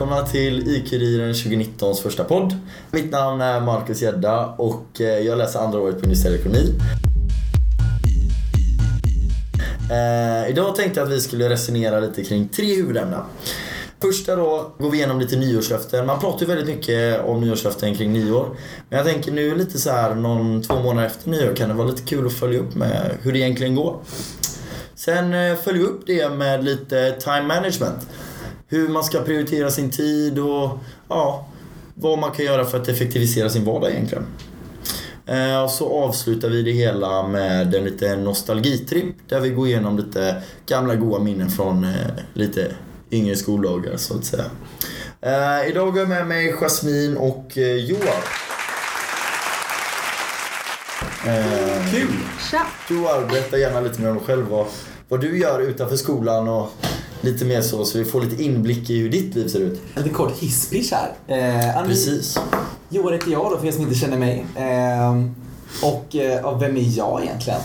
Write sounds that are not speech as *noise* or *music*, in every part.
välkomna till IQ-Kuriren 2019s första podd. Mitt namn är Marcus Gedda och eh, jag läser andra året på industriell ekonomi. Eh, idag tänkte jag att vi skulle resonera lite kring tre huvudämnen. Första då går vi igenom lite nyårslöften. Man pratar ju väldigt mycket om nyårslöften kring nyår. Men jag tänker nu lite så här någon två månader efter nyår kan det vara lite kul att följa upp med hur det egentligen går. Sen eh, följer vi upp det med lite time management. Hur man ska prioritera sin tid och ja, vad man kan göra för att effektivisera sin vardag egentligen. Eh, Och så avslutar vi det hela med en liten nostalgitripp där vi går igenom lite gamla goa minnen från eh, lite yngre skoldagar så att säga. Eh, idag har jag med mig Jasmin och Johan. Kul! Tja! Johan, berätta gärna lite mer om dig själv. Vad, vad du gör utanför skolan och lite mer så, så vi får lite inblick i hur ditt liv ser ut. En lite kort hisspitch här. Eh, Annie, Precis. Johan heter jag då för er som inte känner mig. Eh, och eh, vem är jag egentligen?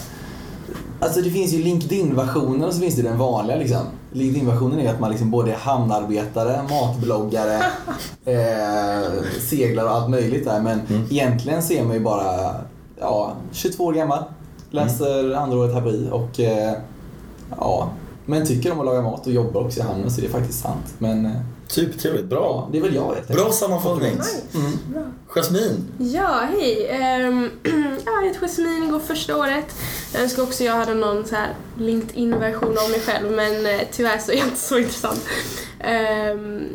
Alltså det finns ju LinkedIn-versionen och så finns det den vanliga liksom. LinkedIn-versionen är att man liksom både är hamnarbetare, matbloggare, *laughs* eh, seglar och allt möjligt där. Men egentligen så är man ju bara ja, 22 år gammal. Läser andra året här på I och eh, ja, men tycker om att laga mat och jobbar också i hamnen så det är faktiskt sant. Men eh, Supertrevligt. ja, Bra. det är väl jag helt Bra sammanfattning. Mm. Jasmin. Ja, hej. *clears throat* Ja, jag heter Jasmine, går första året. Jag önskar också jag hade någon så här LinkedIn-version av mig själv, men eh, tyvärr så är jag inte så intressant. Um,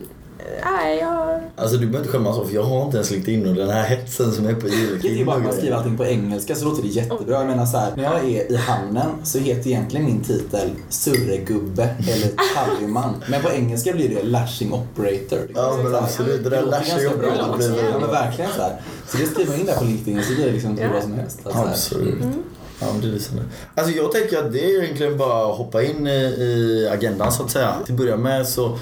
nej, jag... Alltså du behöver inte skämmas så för jag har inte ens LinkedIn och den här hetsen som är på IQ. Det är bara att man skriver allting på engelska så låter det jättebra. Jag menar så här, när jag är i hamnen så heter egentligen min titel surregubbe eller tallyman. Men på engelska blir det lashing operator. Ja, men absolut. Det där lashing operator blir väl- Ja men verkligen så här. Så det skriver man in där på LinkedIn så blir det liksom hur Ja. bra som helst. Alltså. Absolut. Ja, men det är liksom det. Alltså jag tänker att det är egentligen bara att hoppa in i, i agendan så att säga. Till att börja med så,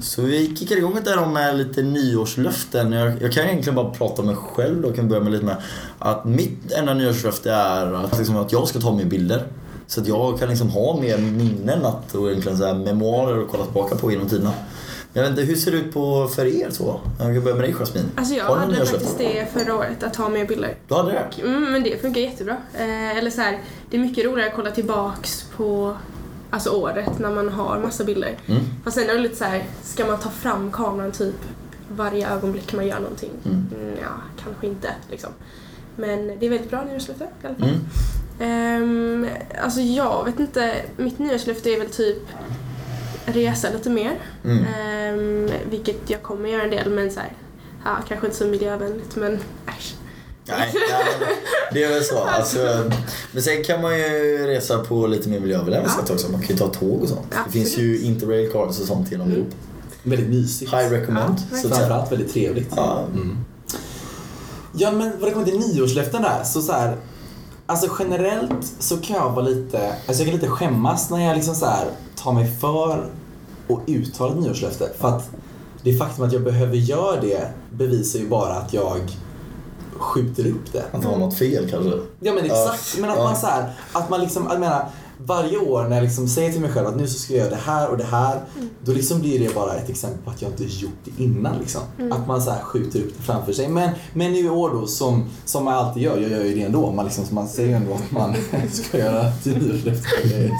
så vi kickar igång det med lite nyårslöften. Jag, jag kan egentligen bara prata om mig själv. Jag kan börja med lite med att mitt enda nyårslöfte är att, liksom, att jag ska ta mer bilder. Så att jag kan liksom ha mer minnen att, och egentligen så här memoarer att kolla tillbaka på genom tiderna. Jag vet inte, hur ser det ut på, för er så? Jag kan börja med dig Jasmin. Alltså jag hade faktiskt det förra året, att ha mer bilder. Du hade det? Mm, men det funkar jättebra. Eh, eller så här, det är mycket roligare att kolla tillbaks på alltså året när man har massa bilder. Mm. Fast sen är det lite så här, ska man ta fram kameran typ varje ögonblick man gör någonting? Mm. Ja, kanske inte liksom. Men det är väldigt bra nyårslöfte i alla fall. Mm. Ehm, alltså jag vet inte, mitt nyårslöfte är väl typ resa lite mer. Mm. Ehm, vilket jag kommer göra en del men så här, ja, kanske inte så miljövänligt men. Nej, nej, det är väl så. Alltså, men sen kan man ju resa på lite mer miljövänliga sätt också. Man kan ju ta tåg och sånt. Det Absolut. finns ju interrail cards och sånt genom Europa. Väldigt mysigt. High recommend. Ja, så. Framförallt väldigt trevligt. Ja. Mm. Ja men vad det kommer till nyårslöften där, så så här. Alltså generellt så kan jag vara lite, alltså jag kan lite skämmas när jag liksom så här tar mig för att uttala ett nyårslöfte. För att det faktum att jag behöver göra det bevisar ju bara att jag skjuter upp det. Att ha något fel kanske. Ja men exakt. Men att man så här, att man liksom, jag menar, varje år när jag liksom säger till mig själv att nu så ska jag göra det här och det här. Då liksom blir det bara ett exempel på att jag inte gjort det innan liksom. Att man så här skjuter upp det framför sig. Men, men nu i år då som, som man alltid gör, jag gör ju det ändå. Man, liksom, man säger ju ändå att man *laughs* ska göra.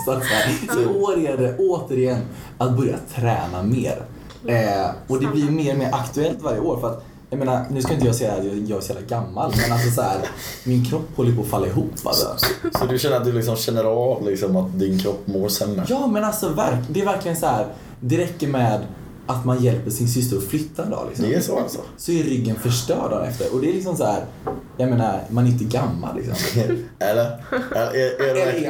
Så, att så, så i år är det återigen att börja träna mer. Eh, och det blir mer och mer aktuellt varje år. För att, jag menar, nu ska inte jag säga att jag är så jävla gammal, men alltså så här, min kropp håller på att falla ihop. Alltså. Så du känner att du liksom känner av liksom att din kropp mår sämre? Ja, men alltså det är verkligen så här. det räcker med att man hjälper sin syster att flytta en dag. Liksom. Det är så alltså? Så är ryggen förstörd dagen efter. Och det är liksom så här, jag menar, man är inte gammal liksom. Eller? *laughs* Eller är, är, är är det?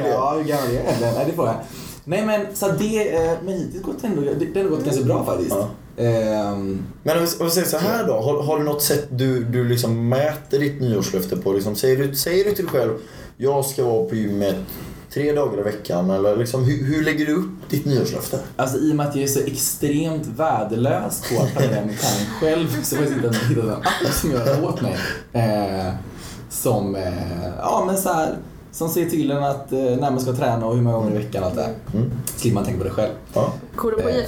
det? Ja, hur gammal är jag? Nej, det får jag. Nej, men så det, eh, men hittills ändå, det, har gått ganska bra faktiskt. Ehm, Men om vi, om vi säger så här då. Har, har du något sätt du, du liksom mäter ditt nyårslöfte på? Liksom, säger, du, säger du till dig själv jag ska vara på gymmet tre dagar i veckan? Eller liksom, hur, hur lägger du upp ditt nyårslöfte? Alltså i och med att jag är så extremt värdelös på att planera min träning själv så har jag hittat hittat en app som gör det åt mig. Eh, som, eh, ja men så här, som säger till en att eh, när man ska träna och hur många gånger i veckan och allt det där. Mm. Slipper man tänka på det själv. Ja. Går du på Eh.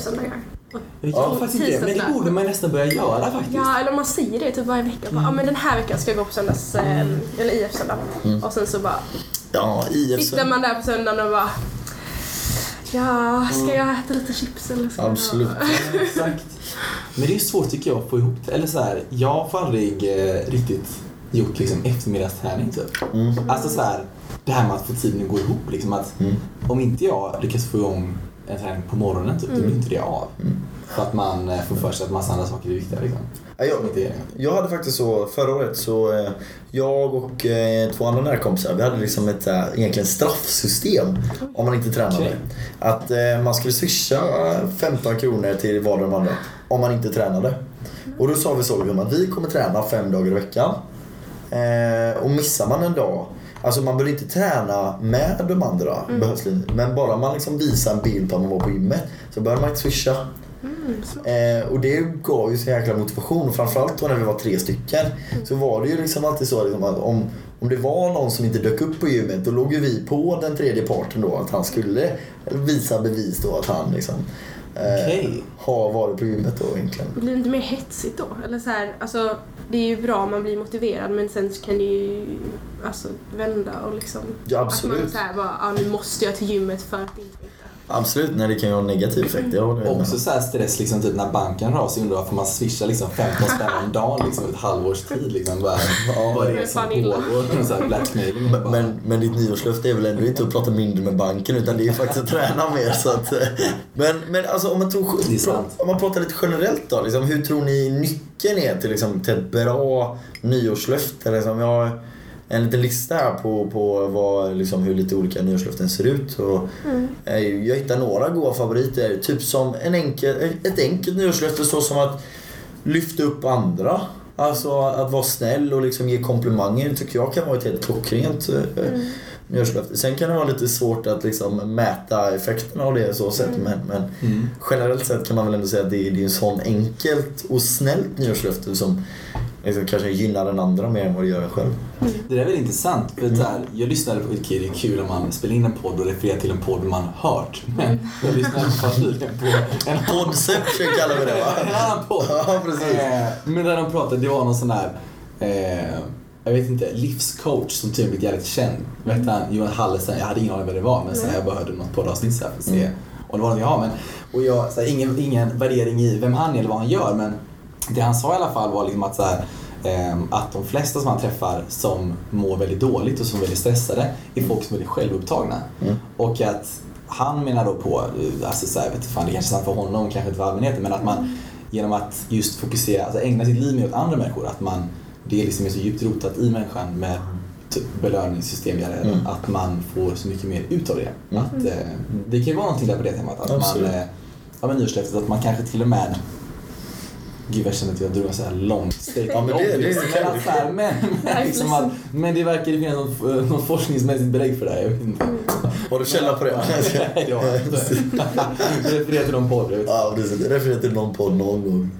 Jag Ja, tror faktiskt inte det, men det borde man nästan börja göra faktiskt. Ja, eller man säger det typ varje vecka. Bara, Ja, men den här veckan ska jag gå på söndags, eh, eller IF-söndag. Och sen så bara Ja, IF. sitter man där på söndagen och bara Ja, ska jag äta lite chips eller ska Absolut. *laughs* jag... Exakt. Men det är svårt tycker jag att få ihop. Eller så här, jag får aldrig eh, riktigt gjort liksom eftermiddagsträning typ. Mm. Alltså så här, det här med att få tiden att gå ihop. Liksom att Mm. Om inte jag lyckas få igång en träning på morgonen typ, då blir inte det av. Mm. För att man eh, får för sig att massa andra saker är viktiga. Liksom. Ja, jag, jag hade faktiskt så, förra året så, eh, jag och eh, två andra närkompisar, vi hade liksom ett egentligen straffsystem om man inte tränade. Okej. Att man skulle swisha 15 kronor till var de andra om man inte tränade. Och då sa vi så att vi kommer träna fem dagar i veckan. Och missar man en dag, alltså man behöver inte träna med de andra, behövs det, men bara man liksom visar en bild på att man var på gymmet så behöver man inte swisha. Mm. Eh, och det gav ju så jäkla motivation. Och framförallt då när vi var tre stycken så var det ju liksom alltid så liksom att om, om det var någon som inte dök upp på gymmet då låg ju vi på den tredje parten då att han skulle visa bevis då att han liksom eh, Okej. har varit på gymmet då egentligen. Blir det inte mer hetsigt då? Eller så här, alltså, det är ju bra om man blir motiverad men sen så kan det ju alltså, vända och liksom... Ja, Att absolut. man såhär bara, ja nu måste jag till gymmet för att inte. Absolut, nej det kan ju ha en negativ effekt. Jag håller. Också så här stress liksom, typ när banken rasar undrar varför man swishar liksom 15 spänn om dagen liksom, ett halvårs tid. Liksom, bara, Ja. vad är Det som pågår? Blackmailing. Men, men, men ditt nyårslöfte är väl ändå inte att prata mindre med banken utan det är ju faktiskt att träna mer. Så att, eh, men, men alltså om man, tror, om man pratar lite generellt då. Liksom, hur tror ni nyckeln är till, liksom, till ett bra nyårslöfte? Liksom, jag en liten lista här på, på vad, liksom, hur lite olika nyårslöften ser ut. Och, eh, jag hittar några goda favoriter. Typ som en enkel, ett enkelt nyårslöfte så som att lyfta upp andra. Alltså att vara snäll och liksom ge komplimanger tycker jag kan vara ett helt klockrent eh, nyårslöfte. Sen kan det vara lite svårt att liksom mäta effekterna av det så sätt men, men Mm. generellt sett kan man väl ändå säga att det är, det är en sån enkelt och snällt nyårslöfte som liksom kanske gynnar den andra mer än vad det gör en själv. Det där är väldigt intressant. För så här, jag lyssnade på, okej det är kul om man spelar in en podd och refererar till en podd man hört. Men jag lyssnade på en Podception *laughs* kallar vi det va? en annan podd. Ja, precis. Eh, Men där de pratade, det var någon sån där, eh, jag vet inte, livscoach som tydligen blivit jävligt känd. Vad hette han? Johan Hallesen. Jag hade ingen aning vad det var men sen jag bara hörde något poddavsnitt så här för att se. Mm. Och det var något, ja men, och jag, så här, ingen, ingen värdering i vem han är eller vad han gör men det han sa i alla fall var liksom att så här, ehm, att de flesta som han träffar som mår väldigt dåligt och som är väldigt stressade är folk som är väldigt självupptagna. Mm. Och att han menar då på, eh, alltså så här, vet fan det kanske är sant för honom, kanske inte för allmänheten, men att man genom att just fokusera, alltså ägna sitt liv mer åt andra människor, att man, det är liksom är så djupt rotat i människan med typ belöningssystem Mm. att man får så mycket mer ut av det. Mm. Att, eh, det kan ju vara någonting där på det temat, att Absolut. man, eh, ja men nyårslöftet, att man kanske till och med Gud jag känner att jag drog så här lång statement. Ja, men det- okej. men, *laughs* här, men, liksom att, men det verkar finnas något, något forskningsmässigt belägg för det här. Jag vet inte. Har du källa på det? Nej, det har jag *laughs* inte. *laughs* Refererar till någon podd. Ja, precis. Referera till någon podd någon gång.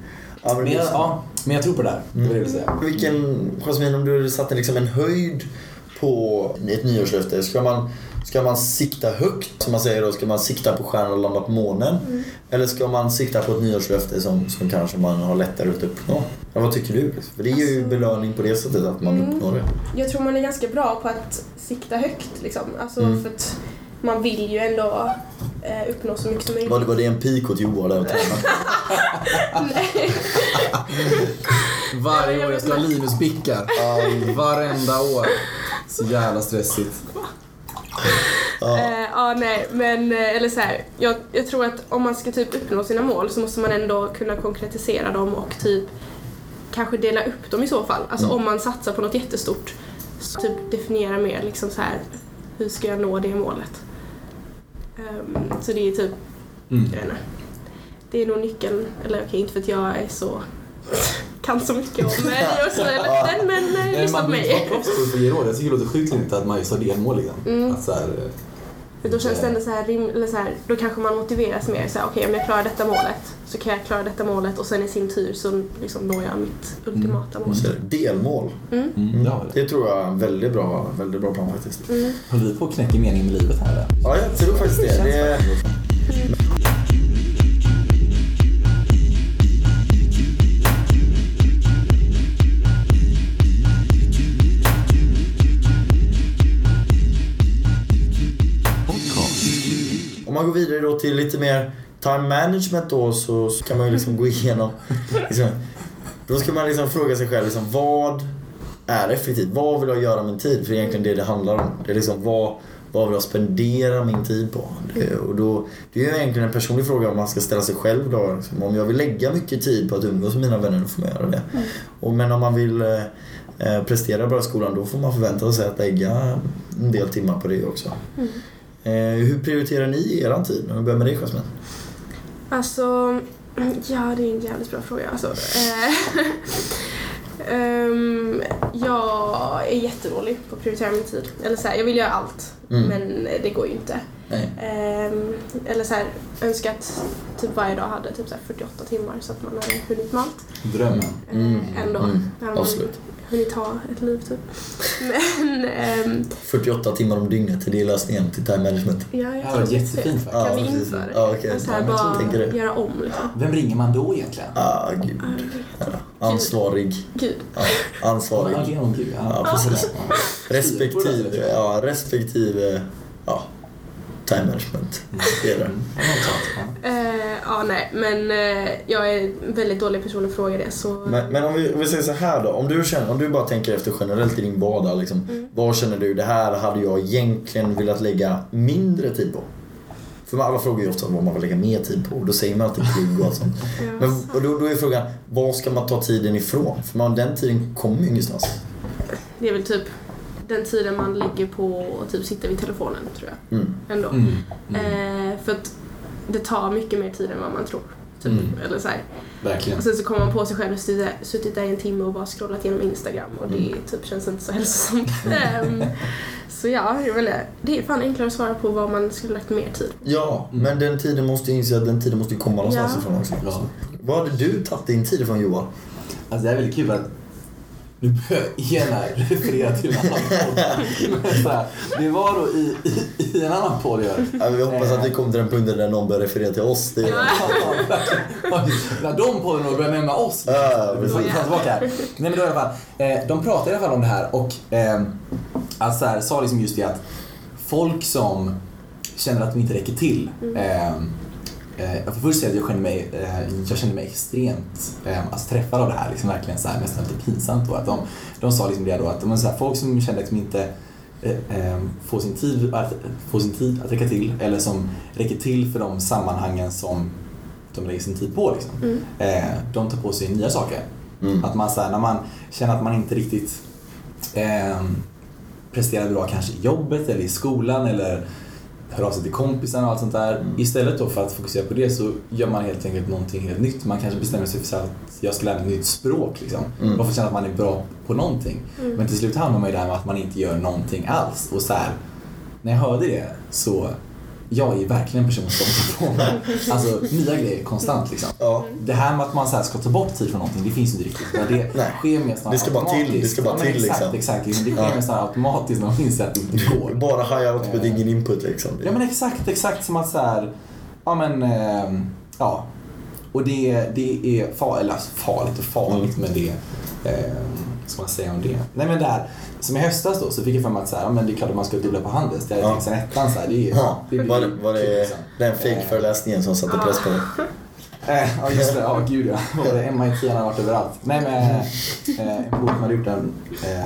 Ja, men Men, jag, ja, men jag tror på det där. Det var det jag säga. Vilken, Jasmin, om du satte liksom en höjd på ett nyårslöfte. Ska man, ska man sikta högt, som man säger då? Ska man sikta på stjärnan och landa på månen? Eller ska man sikta på ett nyårslöfte som, som kanske man har lättare att uppnå? Ja, vad tycker du? För det är ju Alltså- belöning på det sättet att man Mm. uppnår det. Jag tror man är ganska bra på att sikta högt liksom. Alltså Mm. för att man vill ju ändå eh, uppnå så mycket som möjligt. Var det, var det en pik åt Johan där? *laughs* Nej. Varje år jag ska ha Linus bickar. Varenda år. Så jävla stressigt. Ja. Eh, ja, nej, men eh, eller så här, jag, jag tror att om man ska typ uppnå sina mål så måste man ändå kunna konkretisera dem och typ kanske dela upp dem i så fall. Alltså Mm. om man satsar på något jättestort, så typ definiera mer liksom så här, hur ska jag nå det målet? Ehm, så det är typ, Mm. jag vet inte, det är nog nyckeln, eller okej inte för att jag är så kan så mycket om nyårslöften men Nej, lyssna man på blir mig. proffs på att ge råd. Jag tycker det låter sjukt rimligt att man just har delmål liksom. Mm. Att så här, eh, För då känns det ändå så här, rim, eller så här då kanske man motiveras mer. Så här, Okej, om jag klarar detta målet så kan jag klara detta målet och sen i sin tur så liksom når jag mitt ultimata mål. Så Delmål. Mm. mm, det. Det tror jag är en väldigt bra, väldigt bra plan faktiskt. Mm. Håller vi på att knäcka meningen med livet här eller? Ja, jag tror faktiskt det. det man går vidare då till lite mer time management då så, så kan man ju liksom gå igenom *laughs* liksom, Då ska man liksom fråga sig själv liksom, vad är effektivt? Vad vill jag göra min tid? För egentligen det det handlar om. Det är liksom vad, vad vill jag spendera min tid på? Det, och då, det är ju egentligen en personlig fråga om man ska ställa sig själv då. Liksom, om jag vill lägga mycket tid på att umgås med mina vänner, då får man göra det. Och, men om man vill eh, prestera bra i skolan, då får man förvänta sig att lägga en del timmar på det också. Eh, hur prioriterar ni i er tid? Om vi börjar med dig Jasmine. Alltså, *clears throat* ja det är en jävligt bra fråga alltså. Eh, *laughs* ehm, jag är jättedålig på att prioritera min tid. Eller så här, jag vill göra allt, Mm. men det går ju inte. Ehm, eller så här, önskar att typ varje dag hade typ så här 48 timmar så att man hade hunnit med allt. Drömmen. Eh, Mm, Ändå. mm, Då hade man absolut. Hunnit ha ett liv typ. Men, ehm, 48 timmar om dygnet, det är lösningen till time management. ja, jag var det. jättefint faktiskt. Ja, Kan vi införa det? Ja, okej. Så här, Ja, bara göra om liksom. Vem ringer man då egentligen? Ah, gud. Ja, ansvarig. Gud. Ja, ansvarig. Ja, Gud. Ja, precis. Respektive, ja, respektive, ja, time management. Det är det. Eh, ja, nej, men eh, jag är en väldigt dålig person att fråga det så... Men, men om, vi, om vi säger så här då. Om du, känner, om du bara tänker efter generellt i din vardag. Liksom, Mm. Vad känner du, det här hade jag egentligen velat lägga mindre tid på? För alla frågar ju ofta vad man vill lägga mer tid på och då säger man alltid plugg och allt sånt. *laughs* Men och då, då är frågan, var ska man ta tiden ifrån? För man, den tiden kommer ju ingenstans. Det är väl typ den tiden man lägger på att typ sitta vid telefonen, tror jag. Mm. Ändå. Mm. Mm. Eh, för att det tar mycket mer tid än vad man tror. Typ. Mm. Eller så här. Verkligen. Och sen så kommer man på sig själv och suttit där- suttit där i en timme och bara scrollat igenom Instagram och det Mm. typ känns inte så hälsosamt. *laughs* Ehm, så ja, jag inte. det är fan enklare att svara på vad man skulle lagt mer tid. Ja, Mm. men den tiden måste ju inse att den tiden måste ju komma någonstans Ja. ifrån också. Ja. Vad hade du tagit din tid ifrån Johan? Alltså det är väldigt kul att nu börjar jag igen här referera till en annan podd. Men så här, Det var då i, i, i en annan podd jag Ja, vi hoppas att vi kommer till den punkten där någon börjar referera till oss. Det är, *laughs* När de poddarna börjar nämna oss. Ja, Vi får precis. ta tillbaka här. Nej men då i alla fall. Eh, de pratade i alla fall om det här och eh, alltså här, sa liksom just det att folk som känner att de inte räcker till. Eh, jag får först säga att jag känner mig, eh, jag känner mig extremt eh, alltså, träffad av det här. Liksom verkligen så här, nästan lite pinsamt. Då, att de, de sa liksom det då att de, så här, folk som känner att de inte eh, eh, får sin, tid att, får sin tid att räcka till eller som räcker till för de sammanhangen som de lägger sin tid på. Liksom. Mm. Eh, de tar på sig nya saker. Mm. Att man så här, när man känner att man inte riktigt eh, presterar bra kanske i jobbet eller i skolan eller hör av sig till kompisarna och allt sånt där. Istället då för att fokusera på det så gör man helt enkelt någonting helt nytt. Man kanske bestämmer sig för här att jag ska lära mig ett nytt språk. Liksom. Mm. För att känna att man är bra på någonting. Mm. Men till slut hamnar man ju där med att man inte gör någonting alls. Och så här, när jag hörde det så jag är verkligen en person som tar på mig alltså, nya grejer konstant. Liksom. Ja. Det här med att man så här ska ta bort tid från någonting, det finns inte riktigt. Men det Nej. sker mer snarare Det ska bara till, automatiskt. det ska bara ja, till, exakt, liksom. Exakt, liksom. Det sker Ja. mer snarare automatiskt när man inser att det inte *laughs* går. Bara high output, ingen input liksom. Ja men exakt, exakt som att så här, ja men, ehm, ja. Och det, det är far, eller, alltså, farligt och farligt Mm. men det, eh, ska man säga om det? Nej men där, som i höstas då så fick jag för mig att så här, men det är klart att man ska dubbla på handels. Det jag Ja. sen ettan så här, det är, Ja, det var, det- var det liksom. den fake-föreläsningen som satte press på dig? Eh, Ja just det, ja gud ja. Vad var det? MIT har varit överallt. Nej men eh, en polare som hade gjort den eh,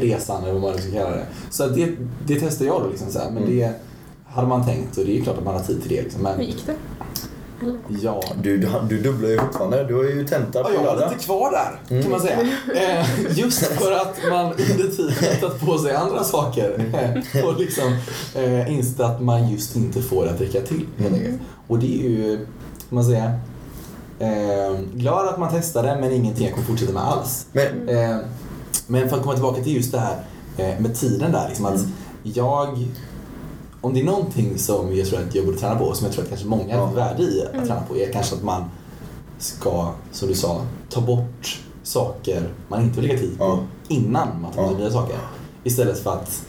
resan eller vad man nu ska kalla det. Så det, det testade jag då liksom så här, men Mm. det hade man tänkt och det är klart att man har tid till det liksom. Hur Men gick det? Eller? ja. Du, du, du dubblar ju fortfarande. Du har ju tenta på Ja, jag har lite kvar där Mm. kan man säga. Eh, just för att man under tiden har tagit på sig andra saker eh, och liksom eh, insett att man just inte får att räcka till. Mm. Och det är ju, kan man säga, eh, glad att man testade men ingenting jag kommer fortsätta med alls. Men, Eh, men för att komma tillbaka till just det här med tiden där. Liksom att Mm. jag, om det är någonting som jag tror att jag borde träna på, som jag tror att kanske många Ja. har värde i att Mm. träna på, är kanske att man ska, som du sa, ta bort saker man inte vill lägga tid på Ja. innan man tar på Ja. nya saker. Istället för att,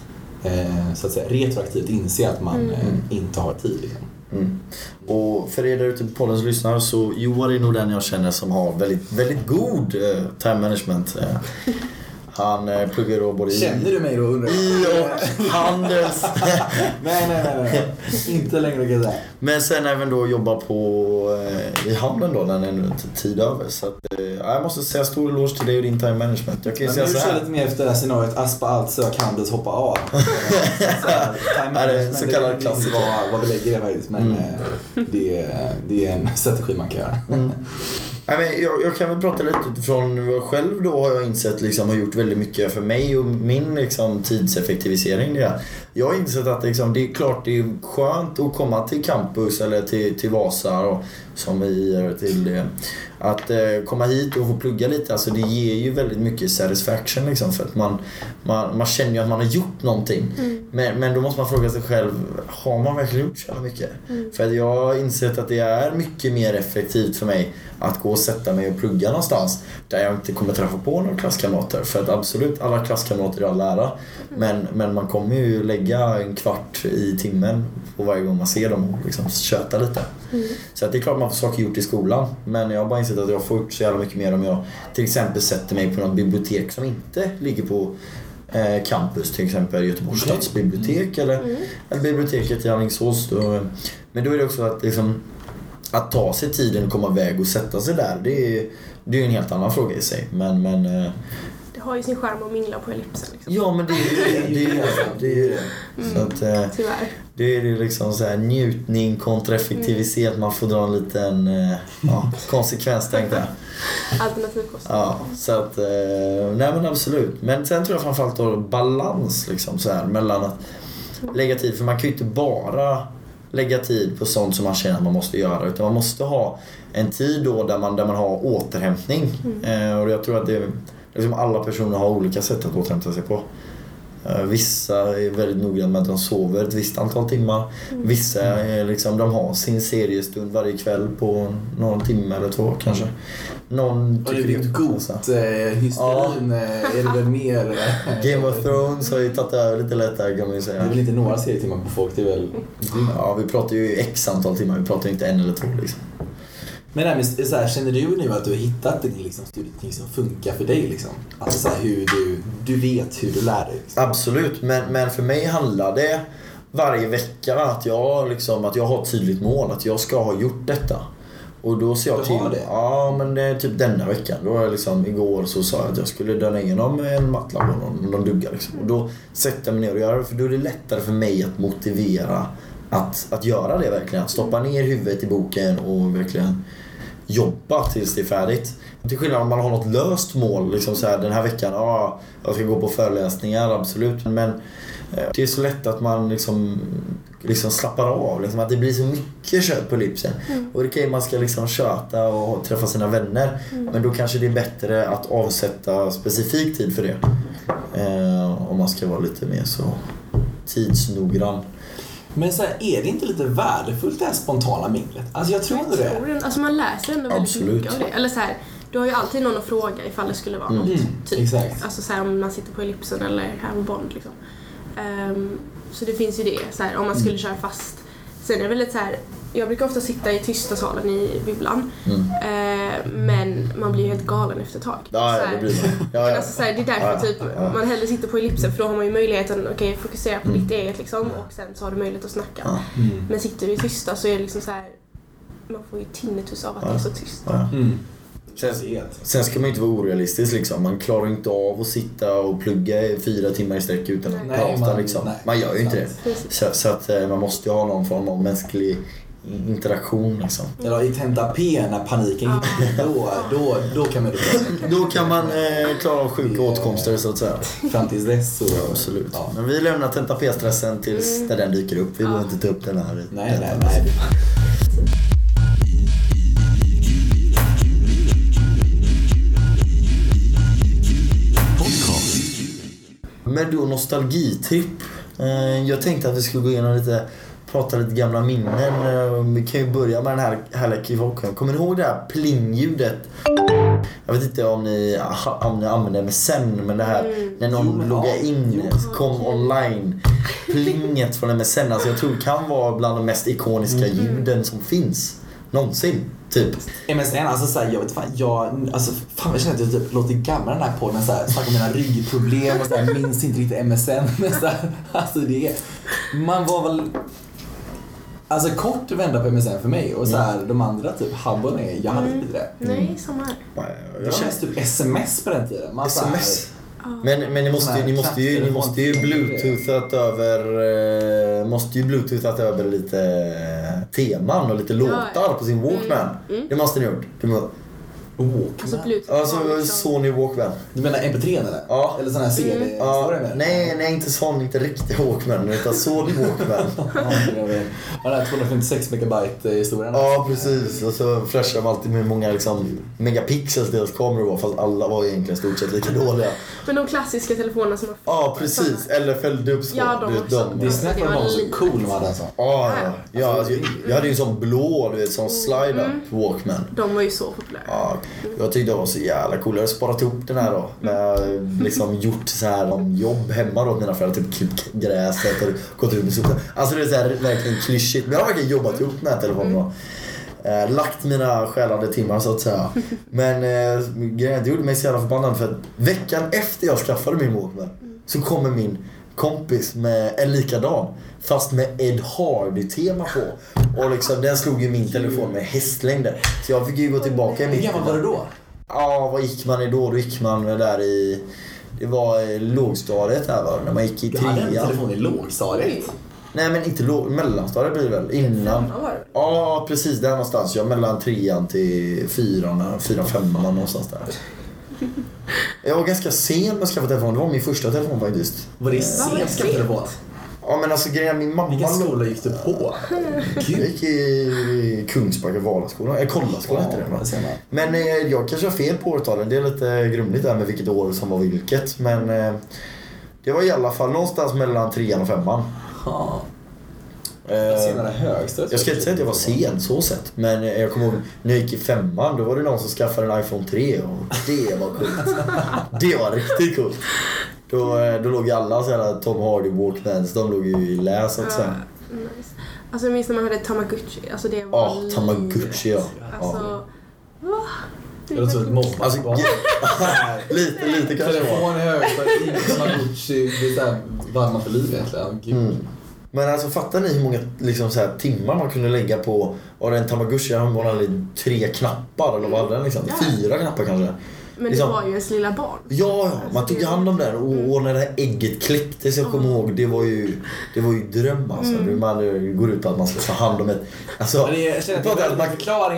eh, så att säga, retroaktivt inse att man Mm. eh, inte har tid. Liksom. mm. Och för er där ute på podden som lyssnar så Johan är nog den jag känner som har väldigt, väldigt god eh, time management. Eh, *laughs* Han eh, pluggar då både i, Känner du mig då undrar i och handels. *laughs* nej, nej, nej, nej. Inte längre kan jag säga. Men sen även då jobba på eh, i hamnen då när det är tid över. Så att, eh, ja, jag måste säga stor eloge till dig och din time management. Jag kan ju säga så här. lite mer efter det här scenariot Aspa allt, sök handels, hoppa av. Så det så kallad det är klassiker. Vad, vad vi lägger det faktiskt. Men Mm. eh, det, det är en strategi man kan göra. Mm. Nej, men jag, jag kan väl prata lite utifrån vad jag själv då har jag insett liksom har gjort väldigt mycket för mig och min liksom, tidseffektivisering. Det. Jag har insett att liksom, det är klart det är skönt att komma till campus eller till, till Vasa och, som vi är till. Att eh, komma hit och få plugga lite, alltså det ger ju väldigt mycket satisfaction liksom för att man, man, man känner ju att man har gjort någonting. Men, men då måste man fråga sig själv, har man verkligen gjort så jävla mycket? För att jag har insett att det är mycket mer effektivt för mig att gå och sätta mig och plugga någonstans där jag inte kommer träffa på några klasskamrater. För att absolut, alla klasskamrater är all ära. Men, men man kommer ju lägga en kvart i timmen på varje gång man ser dem och liksom köta lite. Så att det är klart man får saker gjort i skolan. Men jag har bara insett att jag får gjort så jävla mycket mer om jag till exempel sätter mig på något bibliotek som inte ligger på eh, campus. Till exempel Göteborgs Okej. stadsbibliotek eller, eller biblioteket i Alingsås. Då. Men då är det också att liksom, att ta sig tiden och komma iväg och sätta sig där. Det är, det är en helt annan fråga i sig. Men, men eh, Det har ju sin charm att mingla på ellipsen liksom. ja men det är ju det. *laughs* Det är ju det. det, är det. Så att, eh, Tyvärr. det är ju liksom så här njutning kontra effektivitet. Man får dra en liten eh, ja, *laughs* konsekvens tänkte jag. Alternativkost. Ja, så att, eh, nej men absolut. Men sen tror jag framförallt då balans liksom så här mellan att lägga tid, för man kan ju inte bara lägga tid på sånt som man känner att man måste göra utan man måste ha en tid då där man, där man har återhämtning. Eh, och jag tror att det liksom alla personer har olika sätt att återhämta sig på. Eh, Vissa är väldigt noggranna med att de sover ett visst antal timmar. Vissa är liksom, de har sin seriestund varje kväll på någon timme eller två kanske. Någon det är tycker det är gott. alltså. Eh, hysterin eh, är det väl mer... *laughs* Game of Thrones har ju tagit över lite lätt där kan man ju Det är säga. väl inte några serietimmar på folk, det är väl... Ja, vi pratar ju x antal timmar, vi pratar ju inte en eller två liksom. Men med, så här, känner du nu att du har hittat en liksom, studieteknik som funkar för dig? Liksom? Alltså så här, hur du, du vet hur du lär dig? Liksom. Absolut, men, men för mig handlar det varje vecka att jag, liksom, att jag har ett tydligt mål, att jag ska ha gjort detta. Och då ser jag till... det? Ja, men det är typ denna veckan. Då är liksom, igår så sa jag att jag skulle döna igenom en MATLAB och någon, någon dugga. Liksom. Och då sätter jag mig ner och gör det, för då är det lättare för mig att motivera att, att göra det verkligen. Att stoppa ner huvudet i boken och verkligen jobba tills det är färdigt. Till skillnad om man har något löst mål, liksom så här, den här veckan, ja, jag ska gå på föreläsningar, absolut. Men eh, det är så lätt att man liksom, liksom slappar av, liksom, att det blir så mycket kött på lipsen. Och det är okej, man ska liksom köta och träffa sina vänner. Men då kanske det är bättre att avsätta specifik tid för det. Eh, om man ska vara lite mer så tidsnoggrann. Men så här, är det inte lite värdefullt det här spontana minglet? Alltså jag tror ändå Jag det. tror det. Alltså man läser ändå väldigt Absolut. mycket av det. Eller så här, du har ju alltid någon att fråga ifall det skulle vara något. Mm, Typ. exakt. Alltså så här, om man sitter på ellipsen eller här på Bond liksom. Ehm, så det finns ju det, så här, om man skulle köra fast. Sen är det väl lite så här, jag brukar ofta sitta i tysta salen i bibblan. Mm. Ehm, men man blir ju helt galen efter ett tag. Ja, Så ja, det blir man. Ja, ja. *laughs* Alltså, det är därför Ja, ja. typ, Ja. man hellre sitter på ellipsen för då har man ju möjligheten att okay, fokusera på Mm. ditt eget liksom, och sen så har du möjlighet att snacka. Ja. Mm. Men sitter du i tysta så är det liksom så här, man får ju tinnitus av att Ja. det är så tyst. Ja. Mm. Sen, Helt. sen ska man ju inte vara orealistisk liksom. Man klarar inte av att sitta och plugga i fyra timmar i sträck utan att Nej, prata man- liksom. nej, man gör ju inte det. Så, så att eh, man måste ju ha någon form av mänsklig interaktion liksom. Eller i tenta P när paniken hittar då, då, då kan man Då kan man eh, klara av sjuka åtkomster så att säga. Fram tills dess så... Absolut. Ja. Men vi lämnar tenta P-stressen tills där den dyker upp. Vi behöver inte ta upp den här. Nej, nej, nej. Men då nostalgitripp. Eh, Jag tänkte att vi skulle gå igenom lite, prata lite gamla minnen. Eh, Vi kan ju börja med den här härliga kivoken. Kommer ni ihåg det här plingljudet? Jag vet inte om ni, om ni använder det sen, men det här Mm. när någon Jo, loggar in, Jo. kom online. Plinget från MSN, alltså jag tror det kan vara bland de mest ikoniska Mm. ljuden som finns. någonsin. Typ. MSN, alltså såhär, jag vet fan, jag, alltså fan jag känner att jag typ låter gammal den här podden såhär, snackar om mina ryggproblem och såhär, minns inte riktigt MSN. *laughs* Men såhär, alltså det är, man var väl, alltså kort vända på MSN för mig och såhär de andra typ, Habbo, är, jag hade Mm. inte det. Nej, samma här. Det mest typ sms på den tiden. Man så här- sms. Men, men ni måste, ju- ni måste ju, ni måste ju bluetoothat över, eh, måste ju bluetoothat över lite eh, teman och lite låtar på sin Walkman. Mm. Det måste ni ha gjort. Walkman. Alltså bluetooth var Alltså liksom... Sony Walkman. Du menar MP3 eller? Ja. Eller sån här CD? Ja, det med? nej, nej, inte sån, inte riktig Walkman, utan Sony Walkman. *laughs* Ja, jag. Ja, den här 256 megabyte historien. Ja, precis. Och så flashade de alltid med hur många liksom, megapixels deras kameror var, fast alla var ju egentligen stort sett lika dåliga. Men de klassiska telefonerna som har Ja, precis. Eller fällde upp skåp. Ja, de också. de- Det snackar de om så cool de hade alltså. Ja, ja. ja alltså, jag hade ju en sån blå, du vet, sån slide-up Walkman. De var ju så populära. Ja, jag tyckte det var så jävla cool. Jag hade sparat ihop den här då. När jag eh, liksom gjort så här jobb hemma då åt mina föräldrar. Typ klippt gräset och gått ut med soporna. Alltså det är så här verkligen klyschigt. Men jag har verkligen jobbat ihop den här telefonen då. Eh, lagt mina själande timmar så att säga. Men eh, grejen är att det gjorde mig så jävla förbannad för att veckan efter jag skaffade min Walkman så kommer min kompis med en likadan. Fast med Ed Hardy-tema på. Och liksom, den slog ju min telefon med hästlängder. Så jag fick ju gå tillbaka i Hur mitt... gammal var du då? Ja, vad gick man i då? Då gick man där i... Det var i lågstadiet här va? När man gick i Du hade en trean. telefon i lågstadiet. Nej men inte låg... Mellanstadiet blir det väl? Innan. Femman var det. Ja, precis där någonstans. Ja, mellan trean till fyran, fyran, femman någonstans där. Jag var ganska sen med att skaffa telefon. Det var min första telefon faktiskt. Var det sent det att skaffa telefon? Ja men alltså grejen min mamma... Vilken skola gick du på? Jag Gud. gick i Kungsbacka Valaskolan, eller Kollaskolan hette det va? man. Men eh, jag kanske har fel på årtalen. Det är lite grumligt där med vilket år som var vilket. Men eh, det var i alla fall någonstans mellan trean och femman. Ja. Eh, Senare högstadiet. jag ska inte säga att jag var sen så sett. Men eh, jag kommer ihåg när jag gick i femman då var det någon som skaffade en iPhone 3 och det var coolt. *laughs* det var riktigt coolt. Då, eh, då låg ju alla så här Tom Hardy Walkmans, de låg ju i. Ja, nice. Alltså jag minns när man hade Tamagotchi. Alltså det var Ja, Tamagotchi ja. Alltså, ja. va? Det låter som ett mobbat Alltså, barn. *laughs* lite, lite kanske. Telefon i högstadiet, Tamagotchi. Det är såhär, man för liv egentligen? Gud. Mm. Men alltså fattar ni hur många liksom, så här, timmar man kunde lägga på, var det en Tamagotchi, han var hade tre knappar eller vad hade den liksom? Ja. Fyra knappar kanske? Men Liksom- det var ju ens lilla barn. Ja, ja, man tog ju hand om den och, och när det här ägget kläcktes, jag kommer ihåg, det var ju, det var ju dröm alltså. Mm. Man det går ut på att man ska ta hand om ett, alltså, Men det det är att man- det var en,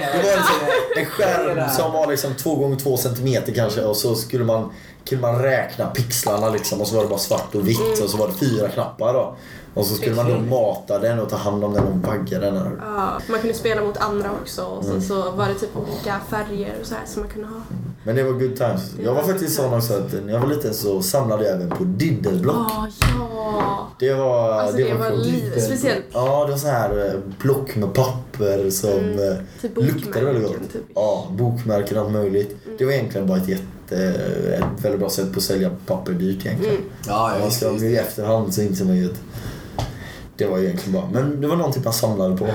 en skärm som var liksom två gånger två centimeter kanske och så skulle man, kunde man räkna pixlarna liksom och så var det bara svart och vitt och så var det fyra knappar då. Och så skulle man då mata den och ta hand om den och vagga den. här. Ja, man kunde spela mot andra också och Mm. sen så var det typ olika färger och så här som man kunde ha. Men det var good times. Jag var faktiskt sån också att när jag var liten så samlade jag även på diddelsblock. Ja, ja. Det var, Alltså det, var coolt. livet. Speciellt Ja, det var så här eh, block med papper som Mm, eh, typ luktade väldigt gott. typ. Ja, bokmärken och allt möjligt. Det var egentligen bara ett jätte, ett väldigt bra sätt på att sälja papper dyrt egentligen. Mm. Ja, ja, man just ska det, just i det. efterhand så inser man ju att det var egentligen bra. Men det var någonting man samlade på.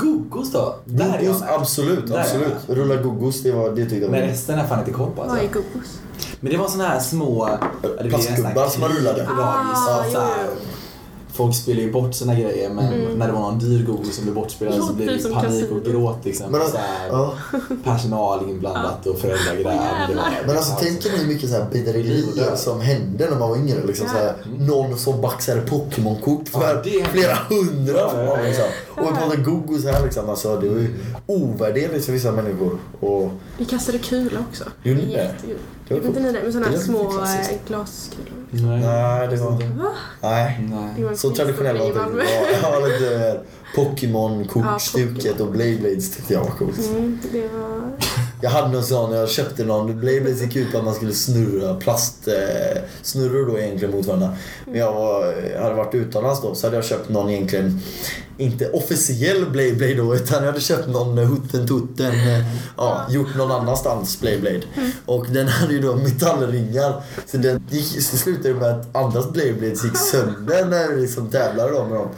Gogos då? Där är jag Gogos, absolut, Där är absolut. Rulla gogos, det, var, det tyckte jag Men var resten har jag fan inte koll på Vad alltså. är gogos? Men det var såna här små... Plastgubbar som man rullade. Ah, Så här, jo, Folk spelar ju bort sina grejer men Mm. när det var någon dyr godis som blev bortspelad så blev det som panik och gråt liksom. Men, så här, ja. personal inblandat och var- jävlar. Men alltså tänker ni hur mycket så här bedrägerier som hände när man var yngre? Liksom, Ja. så här, någon som baxade Pokémon-kort för Ja, det- flera hundra Ja, ja, ja. liksom. Och vi pratar gogos här liksom. Alltså, det var ju ovärderligt för vissa människor. Och Vi kastade kula också. Gjorde ni det? Jättekul. det var inte ni det? Med Det här små eh, glaskulor. Nej. Nej, det var... Va? Nej. Nej. Var Så traditionell var skitskola i det Malmö. inte. Ja, lite mer Ja, Pokémon-kortstuket Pokémon. och Beyblades tyckte jag var coolt. Mm, det var... Jag hade någon sån, jag köpte någon, Beyblades gick ut på att man skulle snurra plast, eh, snurror då egentligen mot varandra. Men jag, var, jag hade varit utomlands då så hade jag köpt någon egentligen, inte officiell Beyblade då utan jag hade köpt någon Hutten Tutten, eh, ja, gjort någon annanstans Beyblade. Och den hade ju då metallringar. Så den gick, så slutade med att andras Beyblades gick sönder när vi liksom tävlade då med dem.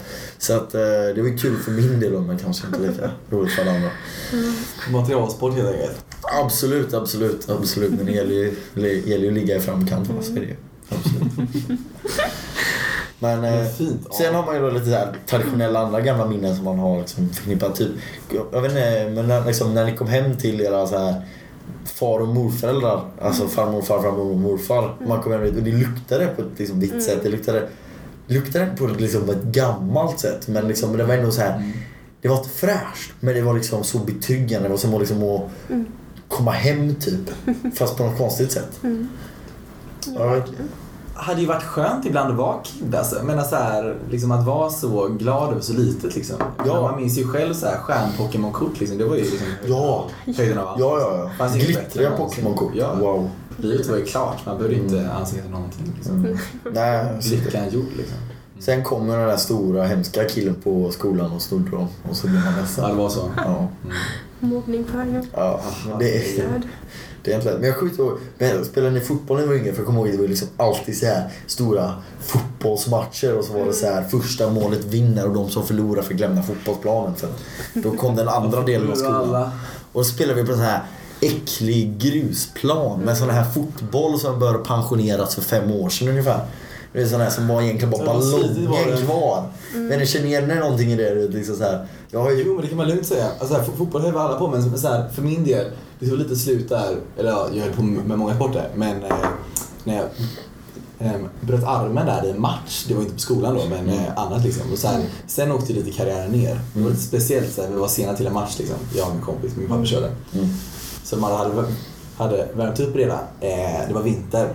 Så att eh, det var kul för min del men kanske inte lika roligt för alla andra. Materialsport helt enkelt. Absolut, absolut, absolut. Men det gäller ju, det gäller ju att ligga i framkant. va, Så är det ju. Absolut. *laughs* Men eh, sen har man ju då lite så här traditionella andra gamla minnen som man har liksom förknippat. Typ, jag vet inte, men när, liksom, när ni kom hem till era så här far och morföräldrar, alltså farmor, farfar, mormor, morfar. Man kom hem dit och det luktade på ett liksom, vitt sätt. Det luktade, det luktade på liksom, ett gammalt sätt men liksom, det var ändå så här det var inte fräscht men det var liksom så betryggande. Det var som att, liksom, att komma hem typ. *laughs* Fast på något konstigt sätt. Ja, hade ju varit skönt ibland att vara kid alltså. Jag menar så här, liksom att vara så glad över så litet liksom. Ja. Man minns ju själv så här stjärn-Pokémon-kort liksom. Det var ju liksom Ja. höjden av allt. Ja, ja, ja. Glittriga. Pokémon-kort. Ja. Wow. Livet var ju klart. Man behövde inte ansikta till någonting. Liksom. Nej, precis. Lyckan gjord liksom. Sen kom den där stora hemska killen på skolan och snodde dem. Och så blev man Ja, det ledsen. var så. Ja. Mobbning på. Ja, det är, det är inte lätt. Men jag kommer inte ihåg, men spelade ni fotboll när ni var yngre? För jag kommer ihåg att det var liksom alltid så här stora fotbollsmatcher och så var det så här första målet vinner och de som förlorar fick lämna fotbollsplanen. För då kom den andra delen av skolan. Och så spelade vi på sån här äcklig grusplan med sån här fotboll som bör pensioneras för fem år sedan ungefär. Det är sån här som var egentligen bara ballongen det. kvar. Men ni känner igen er någonting i det? Liksom så här, jag har ju... Jo men det kan man lugnt säga. Alltså, här, fo- fotboll höll vi alla på men så här, för min del, det var lite slut där, eller ja, jag höll på med många sporter, men eh, när jag eh, bröt armen där i en match, det var inte på skolan då men eh, annat liksom. Och så här, sen åkte lite karriären ner. Det var lite speciellt, så här, vi var sena till en match liksom, jag och min kompis, min pappa körde. Mm. Så man hade, hade värmt upp redan. Eh, det var vinter.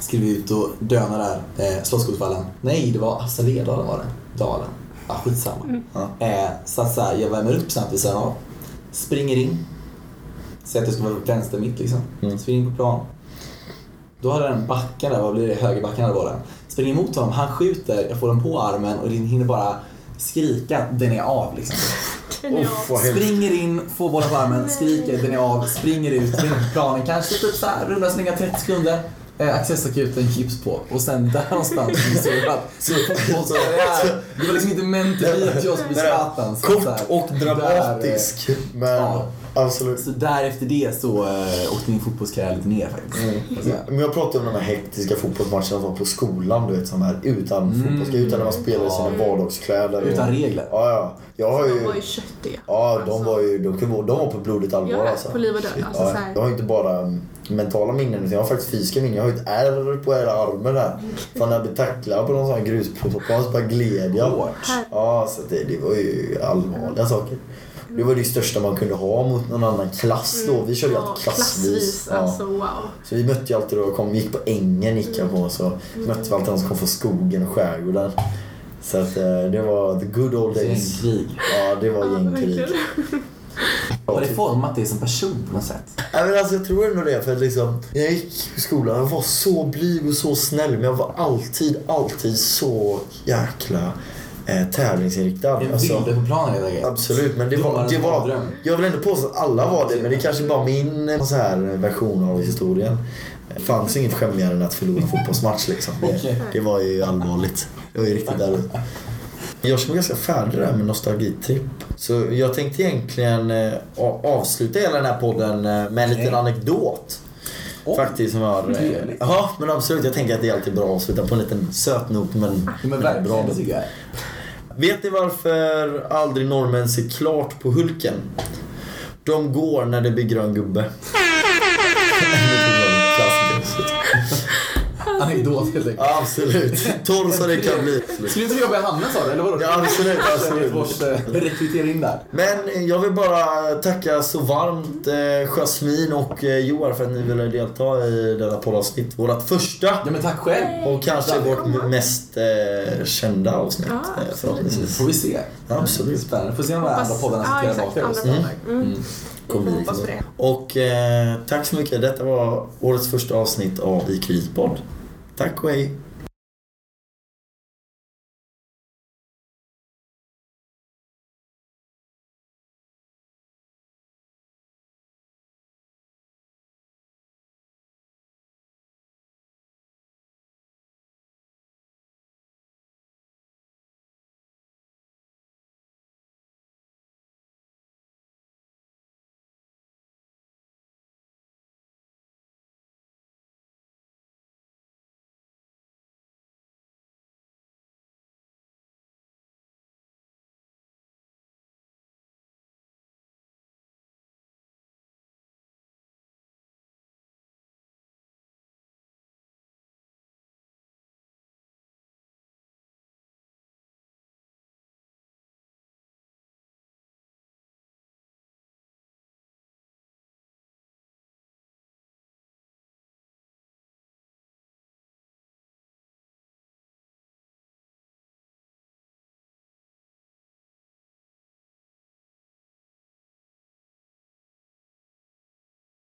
Skrev ut och döna där, eh, Slottsskogsvallen. Nej, det var Assaledalen var det. Dalen. Ja, skitsamma. Ja. Eh, så att så här, jag värmer upp snabbt vid sidan av. Springer in. Säger att jag ska vara vänster mitt liksom. Mm. Springer in på plan. Då hade den backen där, vad blir det, högerbacken hade var den. Springer emot honom, han skjuter, jag får den på armen och den hinner bara skrika den är av liksom. *laughs* Vad hemskt. Springer in, får bollen på armen, skriker, den är av, springer ut, på planen, kanske typ såhär, runda slänga 30 sekunder. Eh, Accessakuten, gips på. Och sen där någonstans insåg jag att fotbollskarriär, det var liksom inte meant to be att jag skulle bli Zlatan. Så Kort och dramatisk. Men Ja. Absolut. Så där efter det så äh, åkte min fotbollskarriär lite ner faktiskt. Säga. Men jag pratar om de här hektiska fotbollsmatcherna som var på skolan, du vet, som här utan Mm. fotbollskläder, utan när man spelar i sina Ja. vardagskläder. Utan och, regler. Ja, ja. Jag har De var ju... ju köttiga. Ja, de var ju... De, de var på blodigt allvar Ja, alltså. på liv och död. Alltså, Ja, jag har ju inte bara mentala minnen utan jag har faktiskt fysiska minnen. Jag har ju ett ärr på hela armen där. Från när jag blev tacklad på någon sån här grusplan så bara gled jag. Ja, så det, det var ju allvarliga saker. Det var det största man kunde ha mot någon annan klass då. Vi körde ju Ja, alltid klassvis. Ja. Alltså wow. Så vi mötte ju alltid då, kom, gick på ängen gick jag på så mötte vi alltid de som kom från skogen och skärgården. Så att eh, det var the good old days. Gängkrig. Ja, det var gängkrig. Har det format dig som person på något sätt? Men alltså, jag tror ändå det. För att liksom, när jag gick i skolan, jag var så blyg och så snäll. Men jag var alltid, alltid så jäkla eh, tävlingsinriktad. En Alltså, på planen helt enkelt. absolut, men det var, det var... Jag vill ändå påstå att alla var det, men det kanske bara min eh, så här, version av historien. Det fanns inget skämmigare än att förlora en fotbollsmatch liksom. Det, det var ju allvarligt. Det var ju riktigt där Jag känner mig ganska färdig där med nostalgitripp. Så jag tänkte egentligen eh, avsluta hela den här podden eh, med en liten anekdot. Oj, Faktiskt som har... Ja, men absolut. Jag tänker att det är alltid bra att avsluta på en liten söt not men, Ja, men bra. Vet ni varför aldrig norrmän ser klart på Hulken? De går när det blir grön gubbe. Anekdot helt enkelt. Ja, absolut. Torr så det kan bli. Skulle inte jobba i hamnen sa du, eller vadå? Ja, absolut, absolut. Eh, rekrytera in där. Men jag vill bara tacka så varmt eh, Jasmin och eh, Joar för att ni ville delta i denna poddavsnitt. Vårat första Ja men tack själv. och kanske vårt m- mest eh, kända avsnitt Ja, eh, förhoppningsvis. Får vi se. Absolut. Spännande. Får se om de andra poddarna ja, sitter exakt. tillbaka Andra oss. Mm. Mm. Det. Och eh, tack så mycket. Detta var årets första avsnitt av I krispodd. Tack och hej.